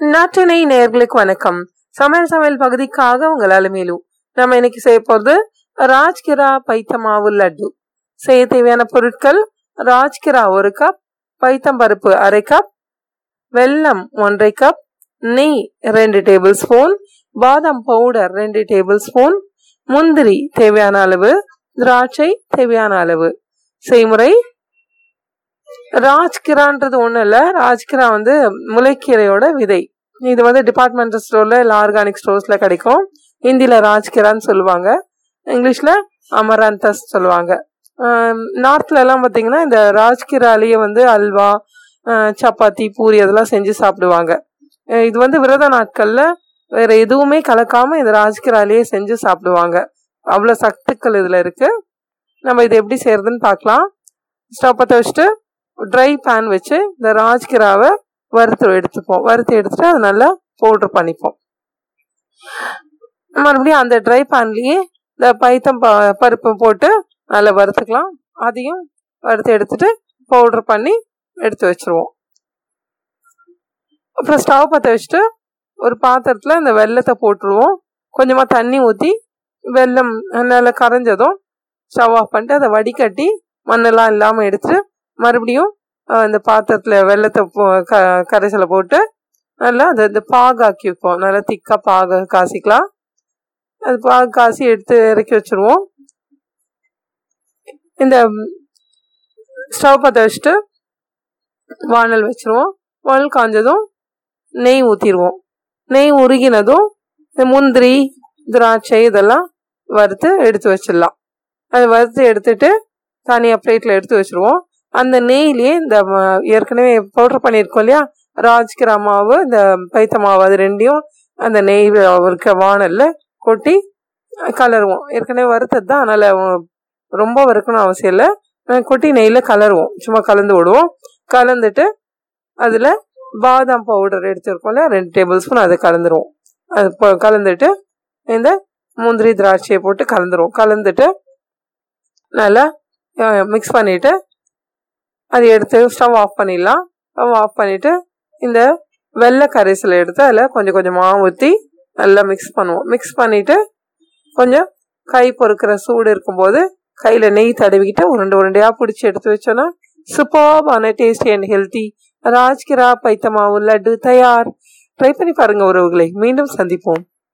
நாட்டினை நேர்களுக்கு வணக்கம். சமையல் சமையல் பகுதிக்காக உங்கள் அலுமையிலு நம்ம இன்னைக்கு செய்ய போகிறது ராஜ்கிரா பைத்தமாவு லட்டு. செய்ய தேவையான பொருட்கள் ராஜ்கிரா ஒரு கப் பைத்தம் பருப்பு அரை கப் வெல்லம் ஒன்றரை கப் நெய் ரெண்டு டேபிள் ஸ்பூன் பாதாம் பவுடர் ரெண்டு டேபிள் ஸ்பூன் முந்திரி தேவையான அளவு திராட்சை தேவையான அளவு. செய்முறை ராஜ்கிரான்றது ஒன்றும் இல்லை. ராஜ்கிரா வந்து முளைக்கீரையோட விதை. இது வந்து டிபார்ட்மெண்டல் ஸ்டோரில் இல்லை ஆர்கானிக் ஸ்டோர்ஸில் கிடைக்கும். ஹிந்தியில் ராஜ்கிரான்னு சொல்லுவாங்க. இங்கிலீஷில் அமராந்தஸ் சொல்லுவாங்க. நார்த்ல பார்த்தீங்கன்னா இந்த ராஜ்கிராலேயே வந்து அல்வா சப்பாத்தி பூரி அதெல்லாம் செஞ்சு சாப்பிடுவாங்க. இது வந்து விரத நாட்களில் வேறு எதுவுமே கலக்காமல் இந்த ராஜ்கிராலேயே செஞ்சு சாப்பிடுவாங்க. அவ்வளோ சத்துக்கள் இதில் இருக்குது நம்ம இது எப்படி செய்கிறதுன்னு பார்க்கலாம். ஸ்டவ் பற்ற வச்சுட்டு ட்ரை பேன் வச்சு இந்த ராஜ்கிராவை வறுத்து எடுத்துப்போம். வறுத்து எடுத்துட்டு அதை நல்லா பவுட்ரு பண்ணிப்போம். மறுபடியும் அந்த ட்ரை பேன்லேயே இந்த பைத்தம் ப பருப்பு போட்டு நல்லா வறுத்துக்கலாம். அதையும் வறுத்து எடுத்துட்டு பவுட்ரு பண்ணி எடுத்து வச்சுருவோம். அப்புறம் ஸ்டவ் பற்ற வச்சுட்டு ஒரு பாத்திரத்தில் இந்த வெள்ளத்தை போட்டுருவோம். கொஞ்சமாக தண்ணி ஊற்றி வெள்ளம் நல்லா கரைஞ்சதும் ஸ்டவ் ஆஃப் பண்ணிட்டு அதை வடிகட்டி மண்ணெல்லாம் இல்லாமல் எடுத்துட்டு மறுபடியும் இந்த பாத்திரத்தில் வெள்ளத்தை க கரைசலை போட்டு நல்லா அதை இந்த பாகாக்கி வைப்போம். நல்லா திக்காக பாக காசிக்கலாம். அது பாகு காசி எடுத்து இறக்கி வச்சுருவோம். இந்த ஸ்டவ் பற்ற வச்சுட்டு வானல் வச்சுருவோம். வானல் காஞ்சதும் நெய் ஊற்றிடுவோம் நெய் உருகினதும் இந்த முந்திரி திராட்சை இதெல்லாம் வறுத்து எடுத்து வச்சிடலாம். அதை வறுத்து எடுத்துட்டு தனியாக பிளேட்டில் எடுத்து வச்சுருவோம். அந்த நெய்லேயே இந்த ஏற்கனவே பவுடர் பண்ணியிருக்கோம் இல்லையா? ராஜ்கிரா மாவு இந்த பைத்த மாவு அது ரெண்டையும் அந்த நெய் இருக்க வானலில் கொட்டி கலருவோம். ஏற்கனவே வறுத்தது தான் அதனால் ரொம்ப வறுக்கணும் அவசியம் இல்லை. கொட்டி நெய்யில் கலருவோம். சும்மா கலந்து விடுவோம். கலந்துட்டு அதில் பாதாம் பவுடர் எடுத்துருக்கோம்ல ரெண்டு டேபிள் ஸ்பூன் அதை கலந்துருவோம். அது கலந்துட்டு இந்த முந்திரி திராட்சையை போட்டு கலந்துருவோம். கலந்துட்டு நல்லா மிக்ஸ் பண்ணிவிட்டு அதை எடுத்து ஸ்டவ் ஆஃப் பண்ணிடலாம். ஸ்டவ் ஆஃப் பண்ணிவிட்டு இந்த வெள்ளை கரைசலை எடுத்து அதில் கொஞ்சம் கொஞ்சமாக ஊற்றி நல்லா மிக்ஸ் பண்ணுவோம். மிக்ஸ் பண்ணிவிட்டு கொஞ்சம் கை பொறுக்கிற சூடு இருக்கும்போது கையில் நெய் தடவிக்கிட்டு உருண்டை உருண்டையாக பிடிச்சி எடுத்து வச்சோன்னா சூப்பர்பான டேஸ்டி அண்ட் ஹெல்த்தி ராஜ்கிரா பைத்தமாவு லட்டு தயார். ட்ரை பண்ணி பாருங்கள் உறவுகளை. மீண்டும் சந்திப்போம்.